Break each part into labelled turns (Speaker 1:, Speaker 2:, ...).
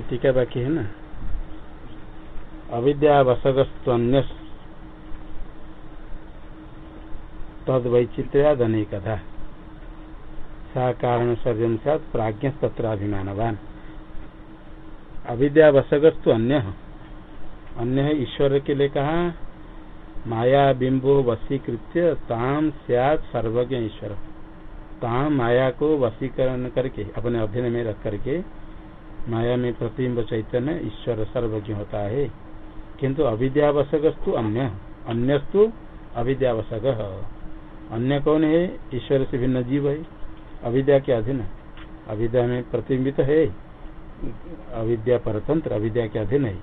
Speaker 1: टीका बाकी है ना? अविद्यावसगस्तन्य तद वैचित्र्याद अनेकधा सा कारण सर्जन सद प्राज्ञ तत्राभिमानवान अन्य अन्य है ईश्वर के लिए कहा, माया बिंबो वशीकृत्य ताम सियात सर्वज्ञ ईश्वर। ताम माया को वशीकरण करके, अपने अधीन में रख करके माया में प्रतिबिंब चैतन्य ईश्वर सर्वज्ञ होता है। किंतु अविद्यावसकस्तु अन्य, अन्यस्तु अविद्यावसक अन्य कौन है? ईश्वर से भिन्न जीव है। अविद्या के अधीन अविद्या में प्रतिबिंबित है। अविद्या परतंत्र, अविद्या के अधीन है।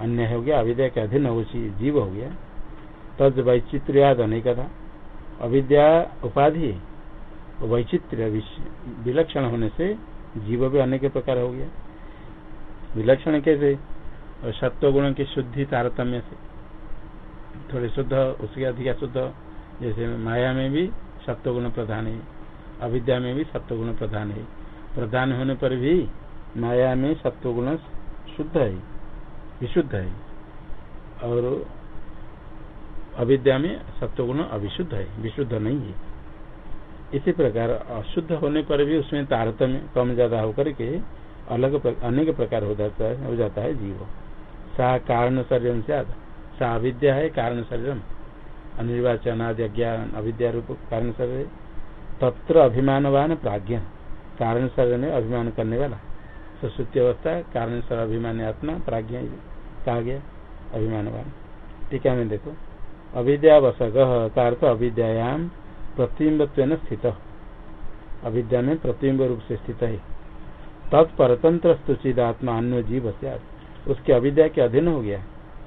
Speaker 1: अन्य हो गया, अविद्या के अधीन हो जीव हो गया। तद वैचित्र्याद अनेक था अविद्या उपाधि वैचित्र्य विलक्षण होने से जीव भी अनेक प्रकार हो गया। विलक्षण कैसे? और सत्व गुण की शुद्धि तारतम्य से। थोड़े शुद्ध, उसके अधिक शुद्ध जैसे माया में भी सत्व गुण प्रधान है, अविद्या में भी सत्व गुण प्रधान है। प्रधान होने पर भी माया में सत्व गुण शुद्ध है, विशुद्ध है। और अविद्या में सत्वगुण अविशुद्ध है, विशुद्ध नहीं है। इसी प्रकार अशुद्ध होने पर भी उसमें तारतम्य कम ज़्यादा होकर के अलग अनेक प्रकार हो जाता है, हो जाता है जीव। सा कारण शरीर से सा अविद्या है कारण शरीर अनिर्वाचन आदि अज्ञान अविद्या रूप कारण शरीर। तत्र अभिमानवान प्राज्ञ। कारण शरीर में अभिमान करने वाला। सुश्रुति अवस्था, कारण शरीर अभिमान आत्मा, प्राज्ञ कहा गया अभिमानवान। टीका में देखो। अविद्यावसग का अर्थ अविद्याम प्रतिबिंब स्थित। अविद्या में प्रतिबिंब रूप से स्थित है। तत्परतंत्र स्तुचिद आत्मा अन्य जीव उसके अविद्या के अधीन हो गया।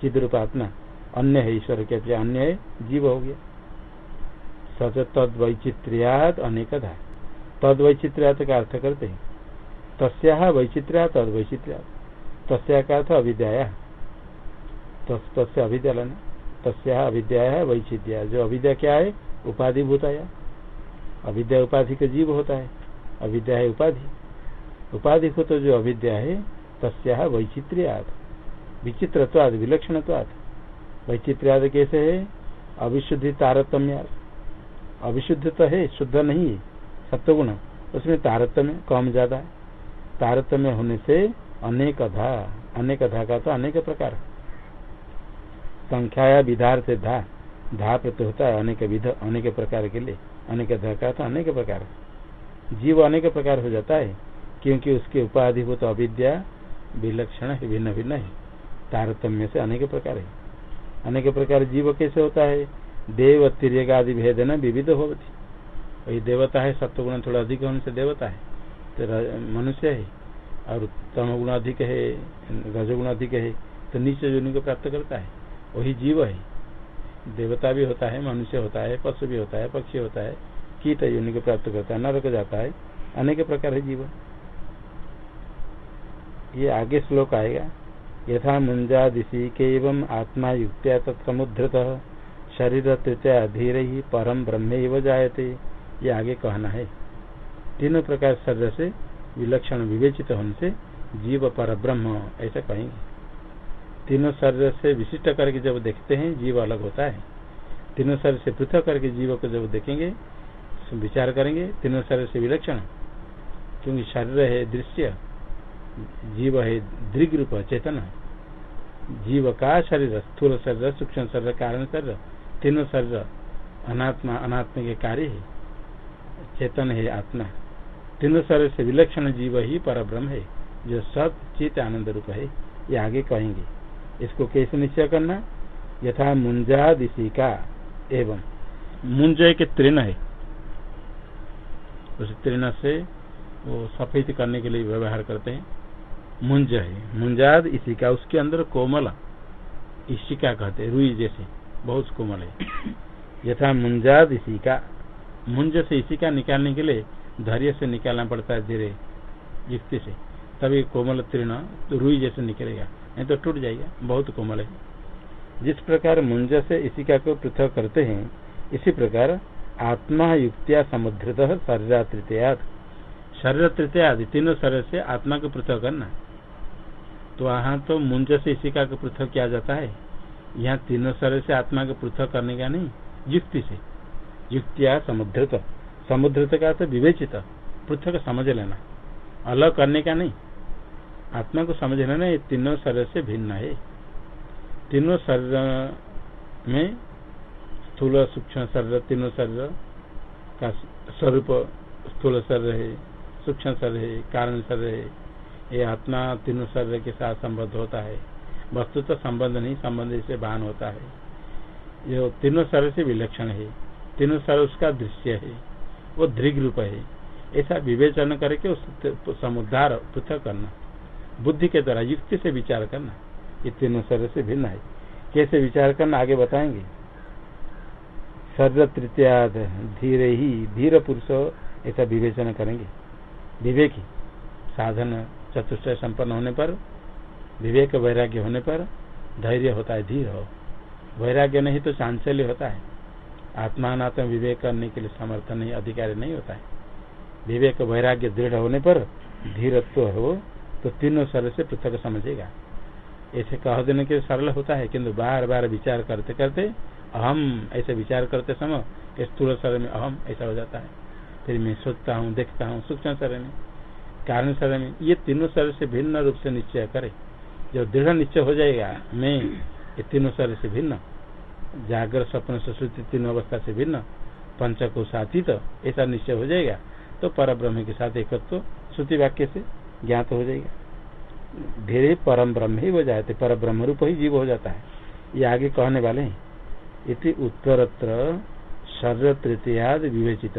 Speaker 1: चिद रूप आत्मा। अन्य है ईश्वर के अन्य है, जीव हो गया। सच तद वैचित्र्यात अनेक था तद वैचित्र्यात का अर्थ करते हैं। तस्या वैचित्र्या तद वैचित्र्यात तस्या का अर्थ अविद्या तस्य अविद्या तस्या अविद्या वैचिद्या जो अविद्या क्या है? उपाधि भूताया अविद्या उपाधि का जीव होता है। अविद्या है उपाधि। उपाधि को तो जो अविद्या है, तस्या वैचित्र्याद। विचित्रत्वाद, विलक्षणत्वाद। वैचित्र्याद कैसे है? अविशुद्धि तारतम्य अविशुद्ध तो है, शुद्ध नहीं है, सत्वगुण। उसमें तारतम्य कम ज़्यादा है। तारतम्य होने से अनेक अधा अनेक अधा का तो अनेक प्रकार। संख्या विधार से धा। धा प्रत्यय होता है अनेक विध, अनेक प्रकार के लिए। अनेक धा का तो अनेक प्रकार। जीव अनेक प्रकार हो जाता है, क्योंकि उसके उपाधिभूत तो अविद्या, विलक्षण है, भिन्न भिन्न है। तारतम्य से अनेक प्रकार है। अनेक प्रकार जीव कैसे होता है? देव तिरग आदि भेद न विविध होती वही देवता है, सत्वगुण थोड़ा अधिक होने से देवता है। तो मनुष्य है, और तमगुण अधिक है, रजगुण अधिक है तो नीचे जो को प्राप्त करता है। वही जीव है। देवता भी होता है, मनुष्य होता है, पशु भी होता है, पक्षी होता है, कीट योनि को प्राप्त करता है, नरक जाता है, अनेक प्रकार है जीवन। ये आगे श्लोक आएगा, यथा मुंजा दिशी के एवं आत्मा युक्त्या तत्समुद्रत शरीर तृतीय धीरे ही परम ब्रह्म जायते, ये आगे कहना है। तीनों प्रकार शरीर से विलक्षण विवेचित होने से जीव पर ब्रह्म, ऐसा कहेंगे। तीनों शरीर से विशिष्ट करके जब देखते हैं, जीव अलग होता है। तीनों शरीर से पृथक करके जीव को जब देखेंगे विचार करेंगे, तीनों शरीर से विलक्षण। क्योंकि शरीर है दृश्य, जीव है दृग रूप, चेतन। जीव का शरीर, स्थूल शरीर, सूक्ष्म शरीर कारण शरीर तीनों शरीर अनात्मा अनात्म के कार्य है। चेतन है आत्मा। तीनों शरीर से विलक्षण जीव ही पर ब्रह्म है, जो सब चित आनंद रूप है। ये आगे कहेंगे। इसको कैसे निश्चय करना यथा मुंजा दिशिका एवं। मुंज एक तृण है। उस तृण से वो सफ़ेद करने के लिए व्यवहार करते हैं। मुंज है। मुंजाद इसी का उसके अंदर कोमल, इशिका कहते हैं, रुई जैसे, बहुत कोमल है। यथा मुंजाद इसी का मुंज से इसी का निकालने के लिए धैर्य से निकालना पड़ता है, धीरे, युक्ति से। तभी कोमल तृण रुई जैसे निकलेगा। नहीं तो टूट जाएगा, बहुत कोमल है। जिस प्रकार मुंज से इसी का पृथक करते हैं, इसी प्रकार आत्मा युक्तिया समुद्रत शरीर तृतीयाद शरीर तृतीयादि तीनों शरीर से आत्मा को पृथक करना तो वहाँ तो मुंज से इसी का पृथक किया जाता है। यहाँ तीनों शरीर से आत्मा को पृथक करने का नहीं, युक्ति से। युक्तिया समुद्रत समुद्रत का तो विवेचित, पृथक समझ लेना। अलग करने का नहीं आत्मा को समझना लेना ये तीनों शरीर से भिन्न है। तीनों शरीर में स्थूल सूक्ष्म शरीर, तीनों शरीर का स्वरूप स्थूल शरीर है, सूक्ष्म शरीर है, कारण शरीर है। ये आत्मा तीनों शरीर के साथ संबद्ध होता है। वस्तु तो संबंध नहीं, संबंध से भान होता है। ये तीनों शरीर से विलक्षण है। तीनों शरीर उसका दृश्य है। वो दृग रूप है। ऐसा विवेचन करके उस समुद्धार पृथक करना। बुद्धि के द्वारा युक्ति से विचार करना। ये तीनों शरीर से भिन्न है। कैसे विचार करना, आगे बताएँगे। शरीर तृतीयाद धीरे ही, धीर पुरुष, ऐसा विवेचन करेंगे। विवेकी, साधन चतुष्ट संपन्न होने पर, विवेक वैराग्य होने पर धैर्य होता है, धीर हो। वैराग्य नहीं तो चांचल्य होता है। आत्मात्म विवेक करने के लिए समर्थन नहीं, अधिकारी नहीं होता है। विवेक वैराग्य दृढ़ होने पर धीरत्व हो तो तीनों शरीर से पृथक समझेगा। ऐसे कह देने के सरल होता है, किंतु बार बार विचार करते करते अहम, ऐसे विचार करते समय स्थूल स्वर में अहम ऐसा हो जाता है। फिर मैं सोचता हूँ, देखता हूँ सूक्ष्म शरीर में। कारण शरीर में ये तीनों शरीर से भिन्न रूप से निश्चय करे। जब दृढ़ निश्चय हो जाएगा, मैं ये तीनों शरीर से भिन्न, जागर, स्वप्न, सुश्रुति तीनों अवस्था से भिन्न, पंचकोशातीत ऐसा निश्चय हो जाएगा तो पर ब्रह्म के साथ एकत्व, श्रुति वाक्य से ज्ञात हो जाएगा। धीरे परम ब्रह्म ही हो जाते, पर ब्रह्म रूप ही जीव हो जाता है। ये आगे कहने वाले इति उत्तरत्र शरीर तृतीयाद विवेचित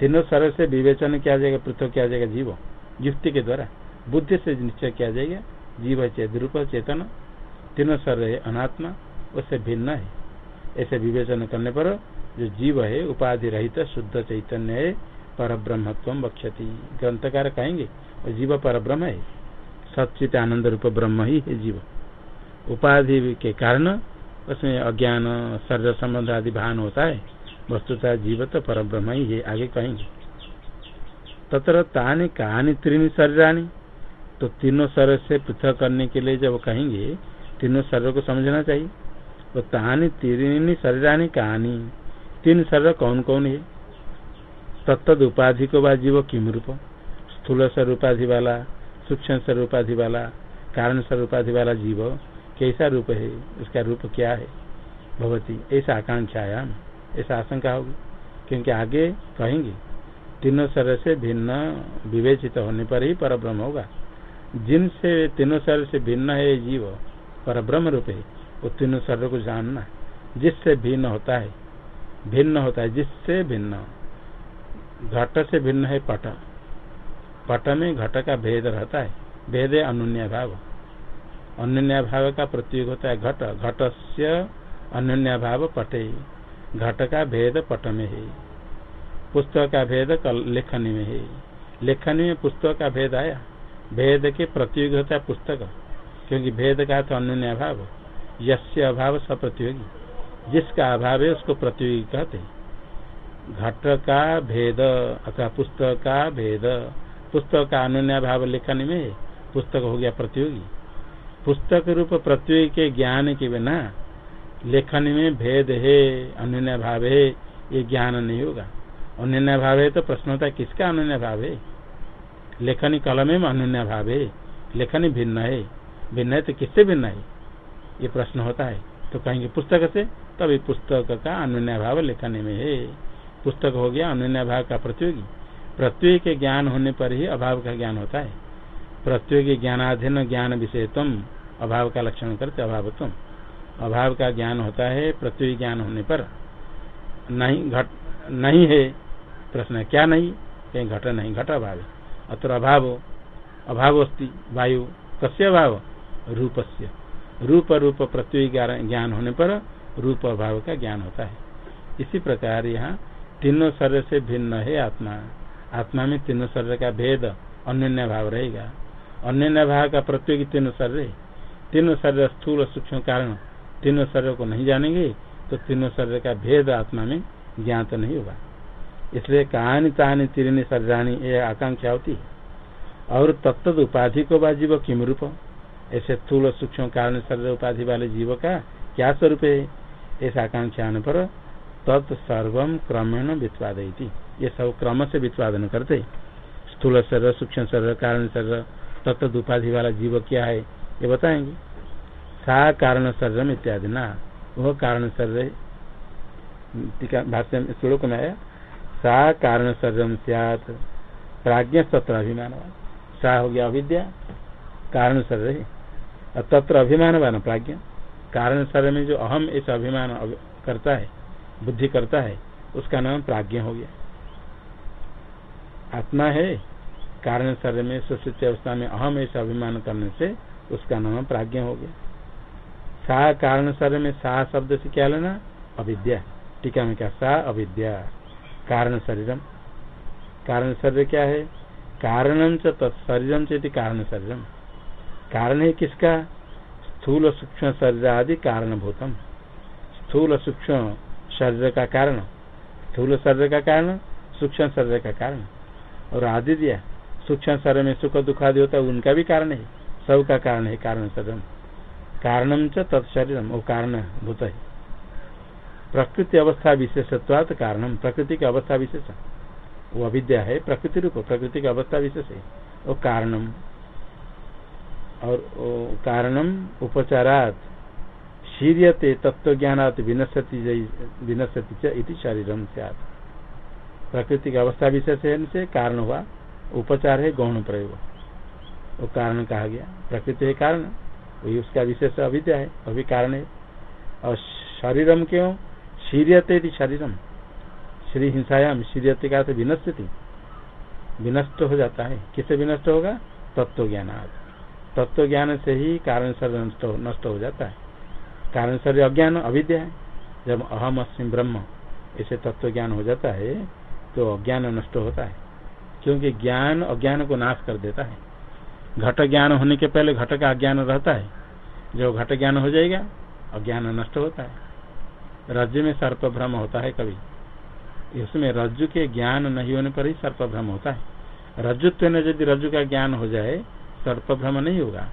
Speaker 1: तीनों शरीर से विवेचन किया जाएगा, पृथक किया जाएगा जीव, युक्ति के द्वारा। बुद्धि से निश्चय किया जाएगा, जीव चेत रूप, चेतन। तीनों शरीर है अनात्मा, उससे भिन्न है। ऐसे विवेचन करने पर जो जीव है, उपाधि रहित, शुद्ध चैतन्य है पर ब्रह्मत्व बक्षति ग्रंथकार कहेंगे, जीव पर ब्रह्म है। सचित आनंद रूप ब्रह्म ही है जीव। उपाधि के कारण उसमें अज्ञान शरीर संबंध आदि भान होता है। वस्तुता जीव तो पर ब्रह्म ही है, आगे कहेंगे। तथा तानी कहानी त्रीन शरीरानी तो तीनों शरीर से पृथक करने के लिए जब कहेंगे, तीनों शरीर को समझना चाहिए। तो तानी तीन शरीरानी कहानी तीन शरीर कौन कौन है? तत्द उपाधि को बा जीव किम रूप स्थूल स्वरूपाधि वाला सूक्ष्म स्वरूपाधि वाला कारण स्वरूपाधि वाला जीव कैसा रूप है उसका रूप क्या है? भगवती ऐसा आकांक्षायाम, ऐसा आशंका होगी। क्योंकि आगे कहेंगे, तीनों शरीर से भिन्न, विवेचित होने पर ही पर ब्रह्म होगा जिनसे तीनों शरीर से भिन्न है जीव पर ब्रह्म रूप है, वो तीनों शरीर को जानना, जिससे भिन्न होता है, भिन्न होता है, जिससे भिन्न। घट से भिन्न है पट। पट में घट का भेद रहता है। भेद है अनुन्या भाव अनुन्या भाव का प्रत्युग होता है घट। घट से अनुन्या भाव पटे। घट का भेद पट में है। पुस्तक का भेद लेखनी में है। लेखनी में पुस्तक का भेद आया। भेद के प्रत्युग होता है पुस्तक। क्योंकि भेद का तो अन्य अभाव यस्य अभाव सप्रतियोगी। जिसका अभाव है उसको प्रतियोगी कहते हैं। घट का भेद अथवा पुस्तक का भेद पुस्तक का अन्य भाव लेखन में पुस्तक हो गया प्रतियोगी। पुस्तक रूप प्रतियोगी के ज्ञान के बिना लेखन में भेद है अन्य भाव है, ये ज्ञान नहीं होगा। अन्य भाव है तो प्रश्न होता है, किसका अन्य भाव है? लेखनी कलम में अन्य भाव है, लेखनी भिन्न है। भिन्न है तो किससे भिन्न है? ये प्रश्न होता है। तो कहेंगे, पुस्तक से? तभी पुस्तक का अन्य भाव लेखन में है। पुस्तक हो गया, अन्य अभाव का प्रतियोगी। प्रत्यय के ज्ञान होने पर ही अभाव का ज्ञान होता है। प्रत्यय ज्ञानाधीन ज्ञान विषयत्म अभाव का लक्षण करते अभावत्म अभाव का ज्ञान होता है, प्रत्यय ज्ञान होने पर। नहीं, घट, नहीं है, प्रश्न क्या नहीं? कहीं घट नहीं, घट अभाव अत्र अभाव अभाव अस्ति वायु, कस्य अभाव? रूपस्य। रूप रूप प्रत्यय ज्ञान होने पर रूप अभाव का ज्ञान होता है। इसी प्रकार यहाँ तीनों शरीर से भिन्न है आत्मा। आत्मा में तीनों शरीर का भेद अन्य भाव रहेगा। अन्य भाव का प्रत्येक तीनों शरीर तीनों शरीर स्थूल सूक्ष्म कारण तीनों शरीर को नहीं जानेंगे तो तीनों शरीर का भेद आत्मा में ज्ञात नहीं होगा। इसलिए कहानी तानी तीन शरीरानी ये आकांक्षा होती है। और तत्त उपाधि को बाजीव किम रूप? ऐसे स्थूल सूक्ष्म कारण शरीर उपाधि वाले जीव का क्या स्वरूप है? ऐसा आकांक्षा आने पर तत्सर्व क्रमेण वित्वादयती। ये सब क्रम से वित्वादन करते। स्थूल शरीर, सूक्ष्म शरीर, कारण शरीर तत्व उपाधि वाला जीव क्या है, ये बताएँगे। सा कारण शरीर इत्यादि ना। वह कारण शरीर भाष्य में, श्लोक में आया। सा कारण शरीर सियात। प्राज्ञ तत्र अभिमान सा हो गया अविद्या। कारण शरीर और तत्र अभिमान प्राज्ञ। कारण शरीर में जो अहम इस अभिमान करता है बुद्धि करता है, उसका नाम प्राज्ञ हो गया। आत्मा है, कारण शरीर में सुश्रुति अवस्था में, अहम ऐसा अभिमान करने से, उसका नाम प्राज्ञ हो गया। सा कारण शरीर में, सा शब्द से क्या लेना? अविद्या। टीका में क्या? सा अविद्या। कारण शरीरम। कारण शरीर क्या है? कारणम च तत्शरीरम से कारण शरीरम। कारण है किसका? स्थूल सूक्ष्म शरीर आदि कारण भूतम स्थूल सूक्ष्म शरीर का कारण, स्थूल शरीर का कारण, सूक्ष्म शरीर का कारण। और आदि दिया, सूक्ष्म शरीर में सुख दुख आदि होता है, उनका भी कारण है। सब का कारण है कारण शरीर कारणम च तत्शरीरम वो कारण भूत है। प्रकृति अवस्था विशेषत्वात कारणम, प्रकृति की अवस्था विशेष। वो अविद्या है, प्रकृति रूप, प्रकृति की अवस्था विशेष है। वो कारणम। और कारणम उपचारात। शीर्यते तत्व ज्ञानात विनशति विनशति शरीरम प्रकृति की अवस्था विशेष से कारण हुआ, उपचार है गौण प्रयोग। वो कारण कहा गया, प्रकृति है कारण, वही उसका विशेष अविद्या है अभी कारण है। और शरीरम क्यों? शीर्यते शरीरम। श्री हिंसायाम शीर्यते का विनश्यति। विनष्ट हो जाता है। किससे विनष्ट होगा? तत्व ज्ञान तत्व ज्ञान से ही कारण शरीर नष्ट हो जाता है। कारण शरीर अज्ञान, अविद्या है। जब अहम अस्म ब्रह्म ऐसे तत्व ज्ञान हो जाता है तो अज्ञान नष्ट होता है। क्योंकि ज्ञान अज्ञान को नाश कर देता है। घट ज्ञान होने के पहले घट का अज्ञान रहता है। जो घट ज्ञान हो जाएगा, अज्ञान नष्ट होता है। रज्जु में सर्प भ्रम होता है कभी। इसमें रज्जु के ज्ञान नहीं होने पर ही सर्प भ्रम होता है। रज्जुत्व में यदि रज्जु का ज्ञान हो जाए सर्प भ्रम नहीं होगा।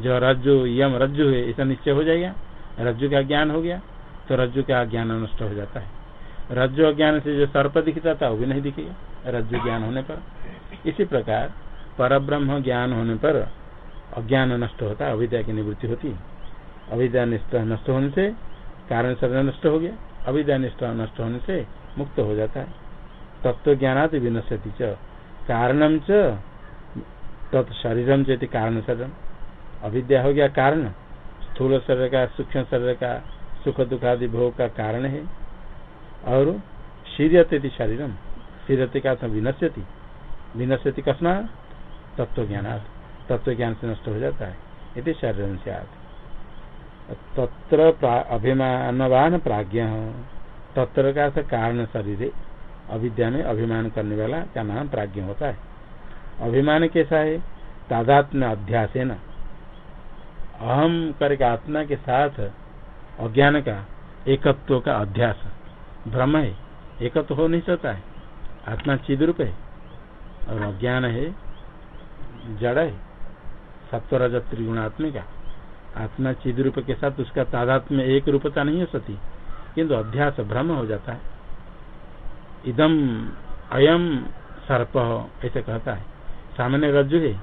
Speaker 1: जो रज्जु, यम रज्जु है ऐसा निश्चय हो जाएगा। रज्जु का ज्ञान हो गया तो रज्जु का ज्ञान नष्ट हो जाता है। रज्जु अज्ञान से जो सर्प दिखता था, वो भी नहीं दिखेगा, रज्जु ज्ञान होने पर। इसी प्रकार पर ब्रह्म ज्ञान होने पर अज्ञान नष्ट होता है, अविद्या की निवृत्ति होती है। अविद्या नष्ट होने से कारण शरीर नष्ट हो गया, अविद्या निष्ठा नष्ट होने से मुक्त हो जाता है। तत्व ज्ञानात विनश्यति च। कारणम च तत्शरीरम चेती कारण शरीरम अविद्या हो गया कारण। स्थूल शरीर का, सूक्ष्म शरीर का, सुख दुख आदि भोग का कारण है। और शीर्यते शरीरम, शीर्यते का विनश्यति। विनश्यति कसना तत्व ज्ञान तत्व ज्ञान से नष्ट हो जाता है। यदि शरीर से तत्र अभिमानवान प्राज्ञ। तत्र का कारण शरीर। अविद्या में अभिमान करने वाला का नाम प्राज्ञ होता है। अभिमान कैसा है? तादात्म्य अध्यास है न अहम करके आत्मा के साथ अज्ञान का एकत्व का अध्यास। भ्रम है, एकत्व हो नहीं सकता है। आत्मा चिद रूप है और अज्ञान है, जड़ है। सत्वर त्रिगुणात्मिका। आत्मा चिद रूप के साथ उसका तादात्म्य एक रूपता नहीं हो सकती। किंतु अध्यास भ्रम हो जाता है। इदम अयम सर्प ऐसे कहता है। सामान्य रज्जु है।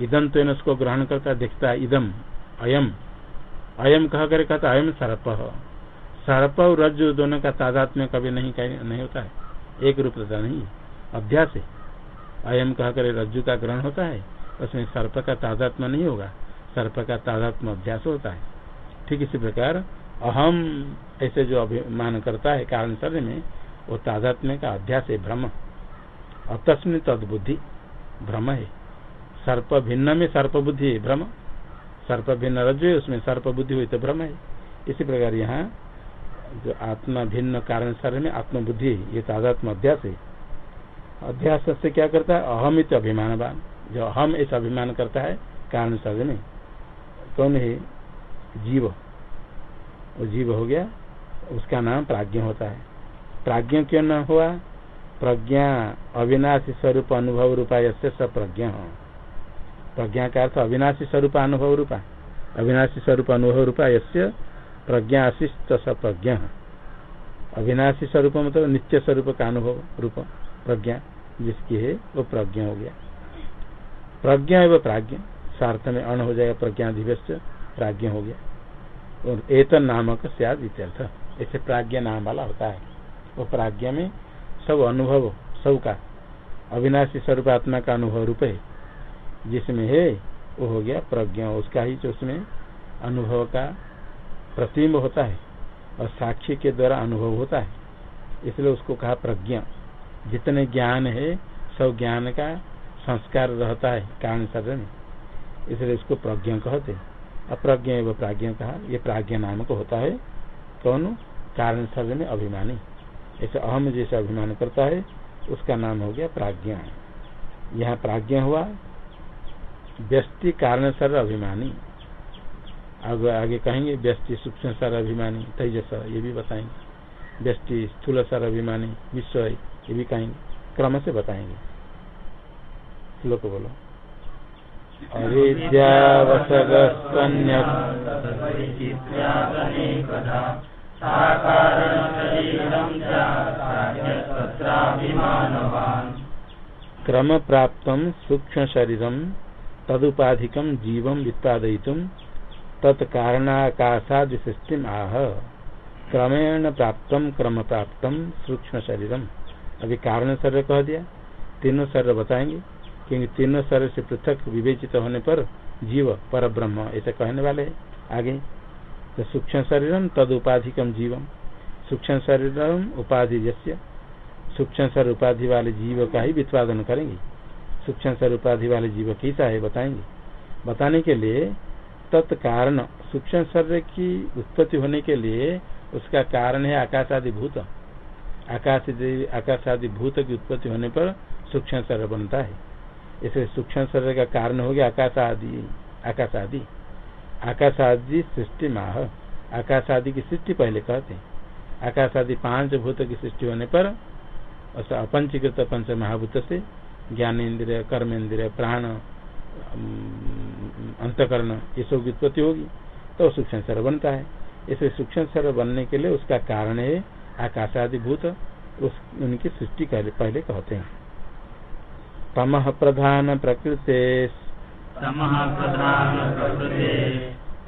Speaker 1: इदम तो उसको ग्रहण करता, दिखता है इदम। अयम। अयम कह कर, कहता अयम सर्प सर्प और रज्जु दोनों का तादात्म्य कभी नहीं नहीं होता है। एक रूपता नहीं अभ्यास है। अयम कह कर, रज्जु का ग्रहण होता है। उसमें सर्प का तादात्म्य नहीं होगा। सर्प का तादात्म अभ्यास होता है। ठीक इसी प्रकार, अहम, ऐसे जो अभिमान करता है कारण शरीर में, वो तादात्म्य का अध्यास है भ्रम। अतस्मिन तदबुद्धि, भ्रम है। सर्प भिन्न में सर्प बुद्धि है, भ्रम। सर्प भिन्न रज है उसमें सर्प बुद्धि हुई तो भ्रम है। इसी प्रकार यहाँ जो आत्मा भिन्न कारण शरीर में आत्मबुद्धि ये तादात्म अध्यास है। अध्यास से क्या करता है? अहमित अभिमानवान। जो अहम ऐसा अभिमान करता है, कारण शरीर में। कौन है? जीव। वो जीव हो गया, उसका नाम प्राज्ञ होता है। प्राज्ञ क्यों न हुआ? प्रज्ञा अविनाश स्वरूप अनुभव रूपा से सब प्रज्ञा हो। प्रज्ञा का अर्थ अविनाशी स्वरूप अनुभव रूपा। अविनाशी स्वरूप अनुभव रूपा यस्य प्रज्ञा आशिष्ट स प्रज्ञा। अविनाशी स्वरूप मतलब नित्य स्वरूप का अनुभव रूप प्रज्ञा, जिसकी है वो प्रज्ञा हो गया। प्रज्ञा एवं प्राज्ञ स्वार्थ में अण हो जाएगा प्रज्ञाधिवस्त प्राज्ञ हो गया। और एतन नामक इत्यर्थ। ऐसे प्राज्ञ नाम वाला होता है। वो प्राज्ञ में सब अनुभव, सब का अविनाशी स्वरूप आत्मा का अनुभव रूप है। जिसमें है, वो हो गया प्रज्ञा। उसका ही जो उसमें अनुभव का प्रतिम्ब होता है और साक्षी के द्वारा अनुभव होता है। इसलिए उसको कहा प्रज्ञा। जितने ज्ञान है, सब ज्ञान का संस्कार रहता है कारण शरीर में इसलिए इसको प्रज्ञा कहते अप्रज्ञ एवं प्राज्ञ कहा, ये प्राज्ञ नाम को होता है। कौन? कारण शरीर में अभिमानी। ऐसे अहम जैसे अभिमान करता है, उसका नाम हो गया प्राज्ञा। यहाँ प्राज्ञा हुआ व्यस्ति कारण सर अभिमानी। अब आगे कहेंगे व्यस्ति सूक्ष्म सर अभिमानी तेजस ये भी बताएँगे। व्यस्ति स्थूल सर अभिमानी विश्व ये भी कहेंगे क्रम से बताएँगे। श्लोक बोलो। क्रम प्राप्त सूक्ष्म शरीरम तदुपाधिक जीव वित्पादयित तत्कारणाकाशाद सृष्टि आह। क्रमेण प्राप्त क्रम प्राप्त सूक्ष्म शरीरम अभी कारण शरीर कह दिया? तीनों शरीर बताएँगे, क्योंकि तीनों शरीर से पृथक विवेचित होने पर जीव पर ब्रह्म ऐसे कहने वाले आगे तो सूक्ष्म शरीरम तद उपाधिकम जीवम। सूक्ष्म शरीरम उपाधि जस्य। सूक्ष्म शरीर उपाधि वाले जीव का ही वित्पादन करेंगे। सूक्ष्म शरीर उपाधि वाले जीव कैसा है बताएँगे। बताने के लिए तत्कारण सूक्ष्म शरीर की उत्पत्ति होने के लिए उसका कारण है आकाश आदि भूत। आकाश आकाश आदि भूत की उत्पत्ति होने पर सूक्ष्म शरीर बनता है। इसे सूक्ष्म शरीर का कारण हो गया आकाश आदि आकाश आदि आकाश आदि सृष्टि माह आकाश आदि की सृष्टि पहले कहते हैं। आकाश आदि पाँच भूत की सृष्टि होने पर अपंचीकृत पंच महाभूत से ज्ञान इंद्रिय कर्म इंद्रिय प्राण अंतकरण, ये सब उत्पत्ति होगी। तो सूक्ष्म शरीर बनता है। इसलिए सूक्ष्म शरीर बनने के लिए उसका कारण है आकाश आदि भूत उस, उनकी सृष्टि पहले कहते हैं। तम प्रधान प्रकृते तद्भोगायेश्वराज्ञया वियत्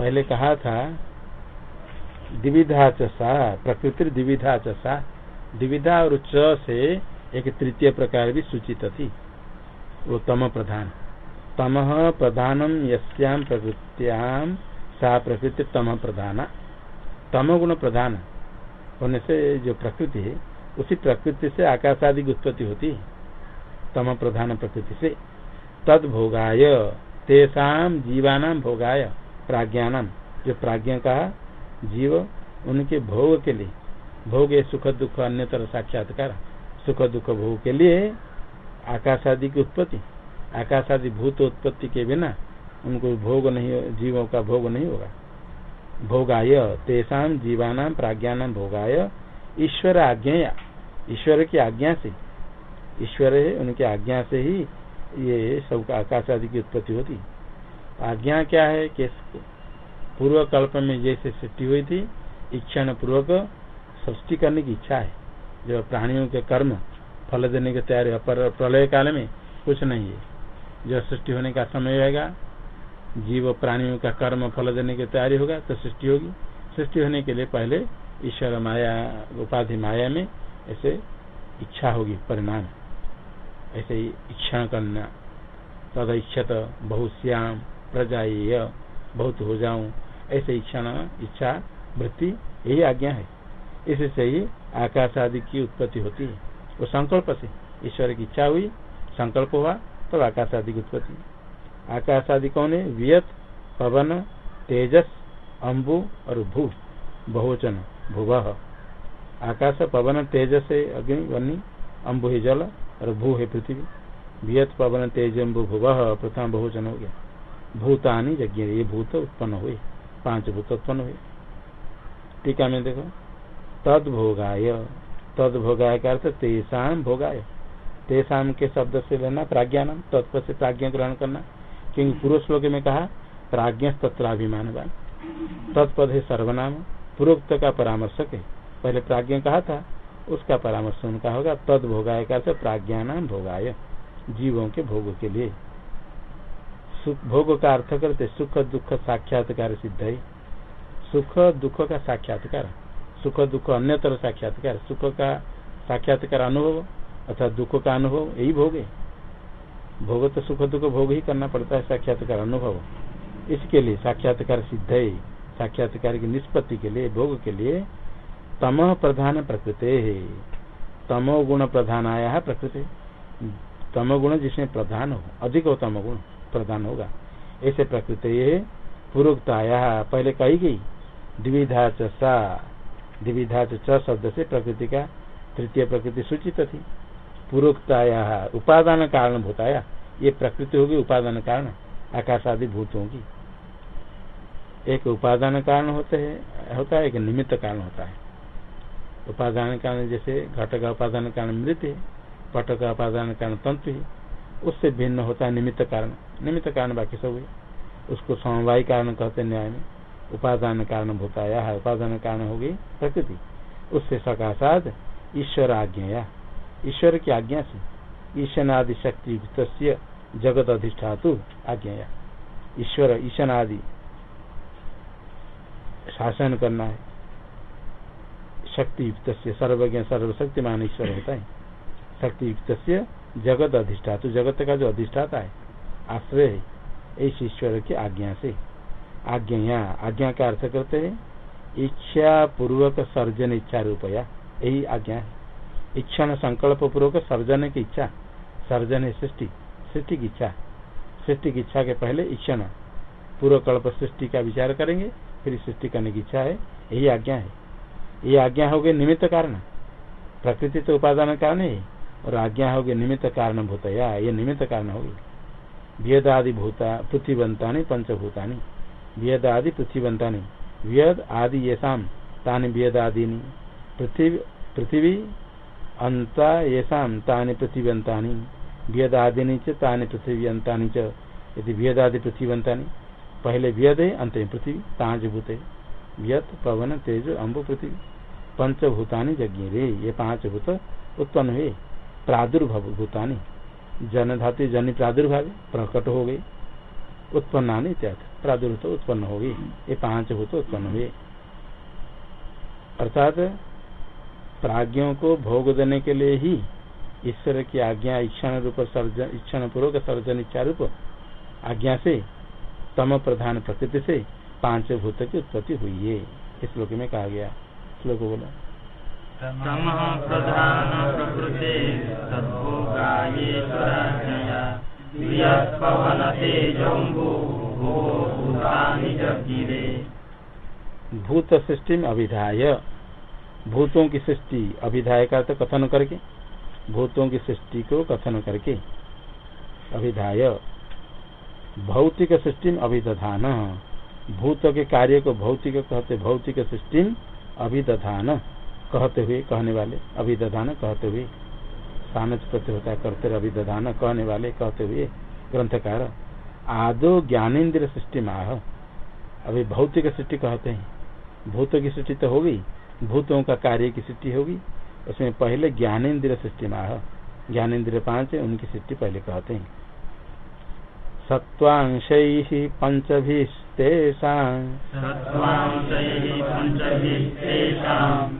Speaker 1: पहले कहा था दिविधा चा प्रकृति दिविधा चा दिविधा और च से एक तृतीय प्रकार भी सूचित थी। वो तम प्रधान। तम प्रधानम यस्याम प्रकृत्याम सा प्रकृति तम प्रधान। तम गुण प्रधान होने से जो प्रकृति है, उसी प्रकृति से आकाश आदि की उत्पत्ति होती है। तम प्रधान प्रकृति से। तद भोगाय तेसाम जीवानाम भोगाय। प्राज्ञानम। जो प्राज्ञा का जीव, उनके भोग के लिए। भोग सुख, दुख अन्यतर साक्षात्कार। सुख, दुख, भोग के लिए आकाश आदि की उत्पत्ति। आकाश आदि भूत उत्पत्ति के बिना उनको भोग नहीं, जीवों का भोग नहीं होगा। भोगाय तेसाम जीवानाम प्राज्ञानाम भोगाय ईश्वर आज्ञा ईश्वर की आज्ञा से। ईश्वर है, उनकी आज्ञा से ही ये सब आकाश आदि की उत्पत्ति होती। आज्ञा क्या है कि पूर्व कल्प में जैसे सृष्टि हुई थी इच्छा पूर्वक सृष्टि करने की इच्छा है। जो प्राणियों के कर्म, फल देने की तैयारी पर प्रलय काल में कुछ नहीं है। जो सृष्टि होने का समय रहेगा जीव प्राणियों का कर्म, फल देने की तैयारी होगा तो सृष्टि होगी। सृष्टि होने के लिए पहले ईश्वर माया, उपाधि माया में ऐसे इच्छा होगी, परिणाम। ऐसे ही इच्छा करना। तद इच्छत बहुश्याम प्रजा बहुत हो जाऊँ, ऐसे इच्छा इच्छा वृत्ति यही आज्ञा है। इससे ही आकाश आदि की उत्पत्ति होती है। वो संकल्प से, ईश्वर की इच्छा हुई, संकल्प हुआ तो आकाश आदि की उत्पत्ति। आकाश आदि कौन है? वियत, पवन, तेजस अम्बु और भू, बहुवचन, भूव। आकाश, पवन, तेजस है अग्नि वन्नी अम्बु है जल और भू है पृथ्वी। वियत, पवन, तेज अम्बु भूव, प्रथम बहुवचन हो गया। भूतानी यज्ञ, ये भूत उत्पन्न हुए, पाँच भूत उत्पन्न हुए। टीका में देखो तद भोगाय तद भोगाय का अर्थ तेषाम भोगाय। तेषाम के शब्द से लेना प्राज्ञान तत्व से प्राज्ञा ग्रहण करना। क्योंकि पूर्व श्लोक में कहा प्राज्ञ तत्राभिमान तत्पद है सर्वनाम पूर्वोक्त का परामर्शक है। पहले प्राज्ञ कहा था, उसका परामर्श उनका होगा तद भोगाय का प्राज्ञा नाम भोगाय, जीवों के भोग के लिए। भोग का अर्थ करते सुख, दुख, साक्षात्कार सिद्ध है सुख, दुख का साक्षात्कार। सुख, दुख अन्यतर साक्षात्कार। सुख का साक्षात्कार अनुभव अथवा दुख का अनुभव, यही भोग है। भोग तो सुख, दुख, भोग ही करना पड़ता है, साक्षात्कार अनुभव। इसके लिए साक्षात्कार सिद्ध है साक्षात्कार की निष्पत्ति के लिए, भोग के लिए तम प्रधान प्रकृति है। तमो गुण प्रधान आया है प्रकृति। तम गुण जिसमें प्रधान हो, अधिक हो तम गुण। प्रधान होगा। ऐसे प्रकृति पूर्वोक्ताया पहले कही गई। द्विधा चा द्विधा च शब्द से प्रकृति का तृतीय प्रकृति सूचित थी। पूर्वोक्ताया उपादान कारण भूताया। ये प्रकृति होगी उपादान कारण। आकाश आदि भूतों की एक उपादान कारण होते है, होता है, एक निमित्त कारण होता है। उपादान कारण जैसे घट का उपादान कारण मृत है, पट का उपादान कारण तंत्र है। उससे भिन्न होता है निमित्त कारण। निमित्त कारण बाकी सब उसको समवाय कारण कहते न्याय में। उपादान कारण भूताया है। उपादान कारण होगी प्रकृति। उससे सकाशात ईश्वर आज्ञा ईश्वर की आज्ञा से। ईशनादि शक्ति युक्त जगत अधिष्ठातु आज्ञा ईश्वर, ईशनादि शासन करना है। शक्ति युक्त सर्वज्ञ, सर्वशक्तिमान ईश्वर होता है। शक्ति युक्त जगत अधिष्ठातु, जगत का जो अधिष्ठाता है, आश्रय है, इस ईश्वर की आज्ञा से। आज्ञा आज्ञा का अर्थ करते हैं इच्छा पूर्वक सर्जन इच्छा रूपया, यही आज्ञा है। इच्छा संकल्प पूर्वक सर्जन की इच्छा, सर्जन है सृष्टि सृष्टि की इच्छा। सृष्टि की इच्छा के पहले इच्छा पूर्व कल्प सृष्टि का विचार करेंगे, फिर सृष्टि करने की इच्छा है, यही आज्ञा है। ये आज्ञा हो गई निमित्त कारण, प्रकृति तो उपादान कारण है। और आज्ञा होगी निमित्त कारण भूतया ये निमित्त कारण होगी। वेद आदि भूता पृथ्वीवंता पंचभूतानी। वेद आदि पृथ्वीवंता व्यद आदि ये शाम तानि वेद आदि पृथ्वी पृथ्वी अंता ये शाम तानि पृथ्वीवंता वेद आदि च, तानि पृथ्वी अंता च। यदि वेद आदि पृथ्वीवंता पहले व्यद है अंत पृथ्वी, ताज भूत। व्यत, पवन, तेज अम्बु पृथ्वी। पंचभूतानी यज्ञ रे, ये पाँच भूत उत्पन्न हुए। प्रादुर्भव, भूतानी। जन धातु जन प्रादुर्भाव, प्रकट हो गई। उत्पन्ना प्रादुर्भूत उत्पन्न हो गई। ये पाँच भूत उत्पन्न हुए। अर्थात, प्राज्ञों को भोग देने के लिए ही ईश्वर की आज्ञा इच्छा रूप सर्जन इच्छा पूर्वक सर्जन इच्छा रूप आज्ञा से, तम प्रधान प्रकृति से पाँच भूत की उत्पत्ति हुई है। इस श्लोक में कहा गया। श्लोक बोला। भूत सृष्टि में अभिधाय। भूतों की सृष्टि अभिधाय का तो कथन करके। भूतों की सृष्टि को कथन करके। अभिधाय। भौतिक सृष्टि में अभिधान। भूत के कार्य को भौतिक कहते भौतिक सृष्टि अभिदधान कहते हुए कहने वाले, अभिदधान कहते हुए सानच है करते अभिदधान कहने वाले कहते हुए, ग्रंथकार, आदो ज्ञानेन्द्र सृष्टि माह। अभी भौतिक सृष्टि कहते हैं। भूतों की सृष्टि तो होगी भूतों का कार्य की सृष्टि होगी उसमें पहले ज्ञानेन्द्र सृष्टि में माह। ज्ञानेन्द्र पाँच उनकी सृष्टि पहले कहते हैं। सत्वांशैः पञ्चभिस्तेषाम्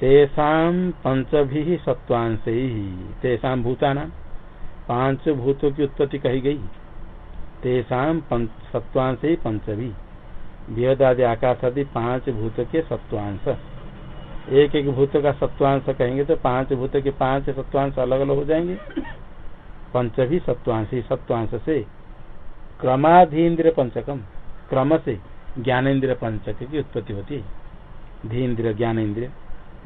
Speaker 1: तेषाम पंचभी सत्वांश ही तेषा भूताना। पाँच भूतों की उत्पत्ति कही गई। तेषाम सत्वांश ही पंचभी। बृहदादि आकाश आदि पाँच भूत के सत्वांश एक एक भूत का सत्वांश कहेंगे तो पाँच भूत के पाँच सत्वांश अलग अलग हो जाएँगे। पंच भी सत्वांश सत्वांश से। क्रमाधीन्द्र पंचकम, क्रम से ज्ञानेन्द्र पंचक की उत्पत्ति होती है। धीन्द्र, ज्ञानेन्द्र।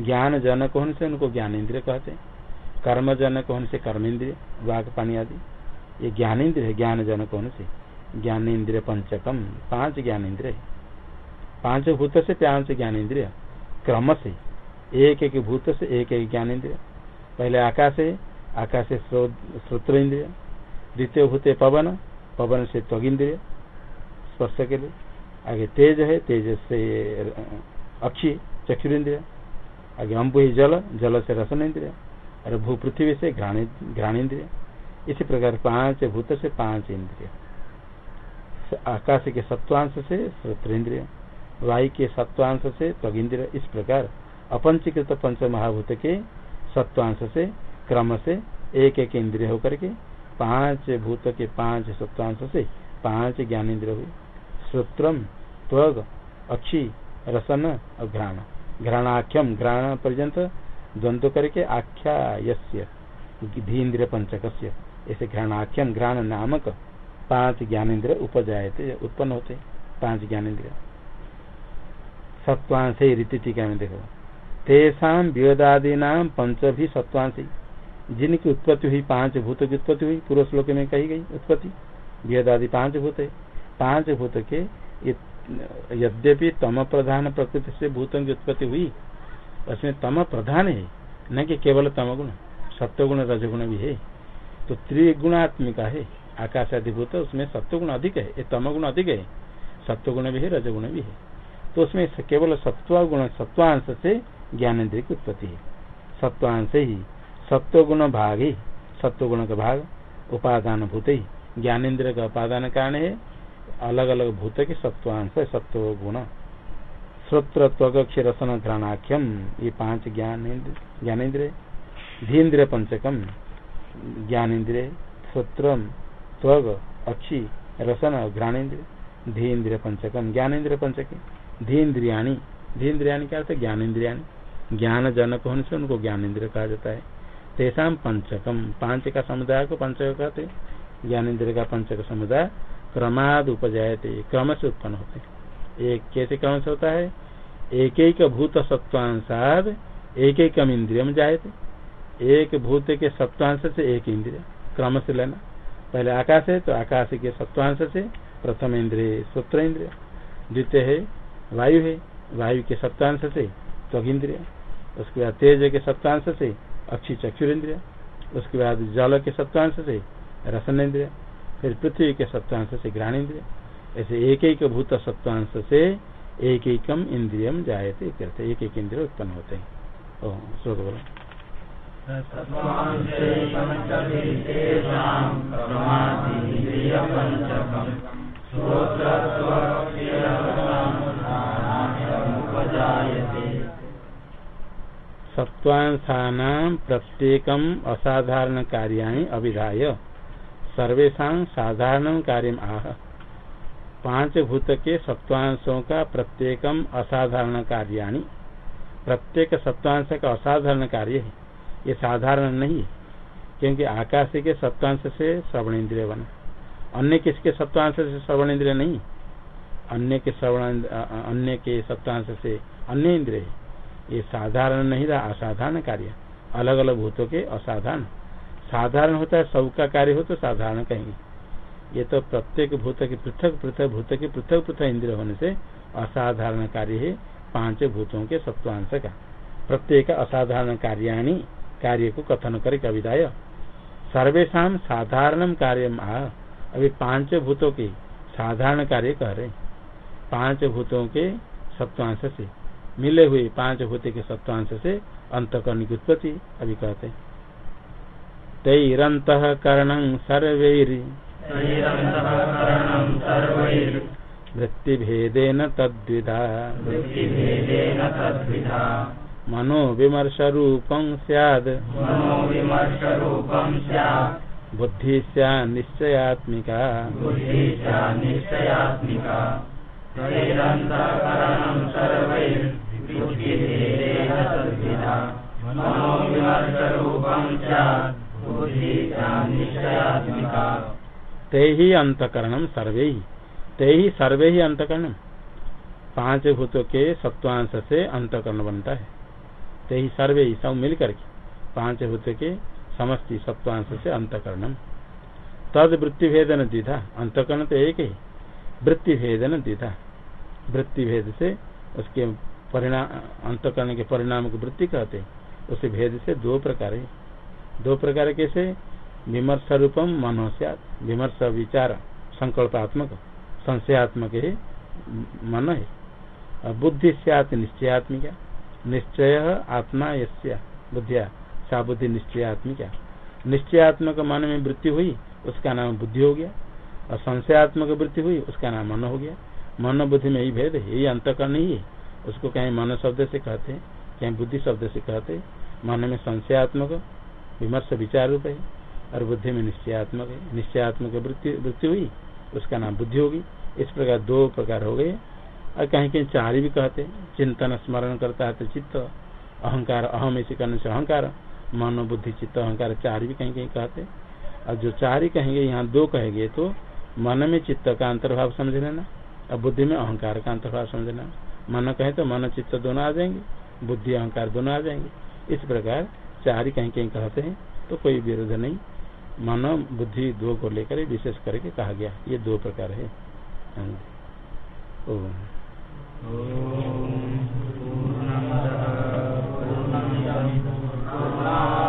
Speaker 1: ज्ञान जनक होने से उनको ज्ञानेन्द्र कहते हैं। कर्म जनक होने से कर्मेंद्रिय वाघ पानी आदि ये ज्ञानेन्द्र है ज्ञान जनक होने से ज्ञानेन्द्र पंचकम पाँच ज्ञानेन्द्र पाँच भूत से पाँच ज्ञानेन्द्रिय। क्रम से एक एक भूत से एक एक ज्ञानेन्द्रिय। पहले आकाश है आकाश से श्रोत्र इंद्रिय द्वितीय भूत पवन पवन से त्वगिंद्रिय स्पर्श के लिए आगे तेज है तेज से अक्षी, चक्षुरेन्द्रिय। आगे अम्बु ही जल जल से रसन इंद्रिय और भू पृथ्वी से घ्राणेन्द्रिय इसी प्रकार पाँच भूत से पाँच इंद्रिय। आकाश के सत्वांश से श्रोत्रेन्द्रिय वायु के सत्वांश से त्वगिंद्रिय। इस प्रकार अपंचीकृत पंच महाभूत के सत्वांश से, क्रम से एक एक इंद्रिय होकर के पाँच भूत के पाँच सत्वांश से पाँच ज्ञानेन्द्रिय हुए। श्रोत्रम, त्वग, अक्षी, रसन और घ्राण। घ्राणाख्यम घ्राण पर्यंत द्वंद्व करके आख्या यस्य धीन्द्र पंचक ऐसे घ्राणाख्यम घ्राण नामक पाँच ज्ञानेन्द्र उपजाए उत्पन्न होते, पाँच ज्ञानेन्द्र सत्वांश रीति टीका में देखो। तेषा वियोदादी नाम पंच भी सत्वांश जिनकी उत्पत्ति हुई, पाँच भूत की उत्पत्ति हुई पूर्व श्लोक में कही गई उत्पत्ति। वेदादि पाँच भूत है। पाँच भूत के यद्यपि तम प्रधान प्रकृति से भूतों की उत्पत्ति हुई, उसमें तम प्रधान है, न कि केवल तम गुण, सत्वगुण, रजगुण भी है। तो त्रिगुणात्मिका है आकाश अधिभूत उसमें सत्वगुण अधिक है तम गुण अधिक है, सत्वगुण भी है, रजगुण भी है। तो उसमें केवल सत्व गुण सत्वांश से ज्ञानेन्द्रिय की उत्पत्ति है। सत्वांश ही सत्वगुण भाग ही, सत्वगुण का भाग उपादान भूत ही। ज्ञानेन्द्र का उपादान कारण है अलग अलग भूत के सत्वांश सत्व गुण। श्रोत्र त्वक्ष रसन घ्राणाख्यम ये पाँच ज्ञानेन्द्र धीन्द्र पंचकम ज्ञानेन्द्र श्रोत्र अक्षी, रसन घ्राणेन्द्र धीन्द्र पंचकम ज्ञानेन्द्र पंचक। धीन्द्रियाणी। धीन्द्रियाणी क्या ज्ञानेन्द्रिया ज्ञान जनक होने से उनको ज्ञानेन्द्र कहा जाता है। तेषा पंचकम पाँच का समुदाय को पंचक कहते ज्ञानेन्द्र का पंचक समुदाय क्रमाद उपजायते क्रम से उत्पन्न होते एक कैसे क्रम से होता है? एक एक भूत सत्वांशाद एक एक इंद्रियम जायते। एक भूत के सत्वांश से एक इंद्रिय क्रम से लेना। पहले आकाश है तो आकाश के सत्वांश से प्रथम इंद्रिय सूत्र इंद्रिय। द्वितीय है, वायु है, वायु के सत्वांश से त्वग इंद्रिय। उसके बाद तेज के सत्वांश से अक्षी चक्षुर इंद्रिय। उसके बाद जल के सत्वांश से रसनेन्द्रिय फिर पृथ्वी के सत्वांश से ग्रहणेन्द्रिय ऐसे एक एक भूत सत्वांश से एक एकम इंद्रियम जायते करते एक एक इंद्रिय उत्पन्न होते हैं। श्लोक बोलो। सत्वांशाना प्रत्येक असाधारण कार्याणि अभिधाय। सर्वेशा साधारण कार्य आह। पाँच भूत के सत्वांशों का प्रत्येकम असाधारण कार्याणि प्रत्येक सत्वांश का असाधारण कार्य है ये साधारण नहीं है क्योंकि आकाश के सत्वांश से श्रवण इंद्रिय बना। अन्य किसके सत्वांश से श्रवण इंद्रिय नहीं? अन्य के श्रवण अन्य के सत्वांश से अन्य इंद्रिय। ये साधारण नहीं रहा, असाधारण कार्य। अलग अलग भूतों के असाधारण। साधारण होता है सबका कार्य हो तो साधारण कहेंगे ये तो प्रत्येक भूत के, पृथक पृथक भूत के, पृथक पृथक इंद्र होने से असाधारण कार्य है, पाँच भूतों के सत्वांश का प्रत्येक असाधारण कार्याणी कार्य को कथन करे कविताय। सर्वेशा साधारण कार्य अभी पाँच भूतों के साधारण कार्य कह रहे पाँच भूतों के सत्वांश से, मिले हुए पाँच भूत के सत्वांश से अंतकरण की उत्पत्ति, अभी कहते तैरंत कर्ण सर्वैर। तद्विधा। मनो विमर्श स्याद् बुद्धि स्या निश्चयात्मिका। ते ही अंतकरणम सर्वे ही ते ही सर्वे ही अंतकरण। पाँच भूतों के सत्वांश से अंतकरण बनता है। ते ही सर्वे ही सब मिल करके पाँच भूतों के समस्ती सत्वांश से अंतकरणम तद वृत्ति भेदन द्विधा, अंतकरण तो एक ही। वृत्ति भेदन द्विधा। वृत्ति भेद से उसके परिणाम अंतकरण के परिणाम को वृत्ति कहते उसे भेद से दो प्रकार दो प्रकार कैसे? विमर्श रूपम मनोस्यात विमर्श विचार संकल्पात्मक, संशयात्मक है मन है। बुद्धि सियात, निश्चयात्मिका। निश्चय आत्मा यस्या, बुद्धिया, सा बुद्धि निश्चयात्मिका। निश्चयात्मक मन में वृत्ति हुई, उसका नाम बुद्धि हो गया। और संशयात्मक वृत्ति हुई, उसका नाम मन हो गया। मन बुद्धि में यही भेद है, यही अंतकरण नहीं है। उसको कहीं मन शब्द से कहते हैं, कहीं बुद्धि शब्द से कहते हैं। मन में संशयात्मक, विमर्श विचार रूप है। और बुद्धि में निश्चयात्मक है। निश्चयात्मक वृत्ति हुई, उसका नाम बुद्धि होगी। इस प्रकार दो प्रकार हो गए। और कहीं कहीं चार भी कहते चिंतन स्मरण करता है तो चित्त, अहंकार अहम इसी करने से अहंकार। मन बुद्धि चित्त अहंकार चार भी कहीं कहीं कहते और जो चार ही कहेंगे, यहाँ दो कहेंगे तो मन में चित्त का अंतर्भाव समझ लेना और बुद्धि में अहंकार का अंतर्भाव समझ लेना। मन कहे तो मन चित्त दोनों आ जाएँगे, बुद्धि अहंकार दोनों आ जाएँगे। इस प्रकार चार ही कहीं कहीं कहते हैं तो कोई विरोध नहीं। मन, बुद्धि दो को लेकर विशेष करके कहा गया ये दो प्रकार है। ओम।
Speaker 2: पूर्णस्य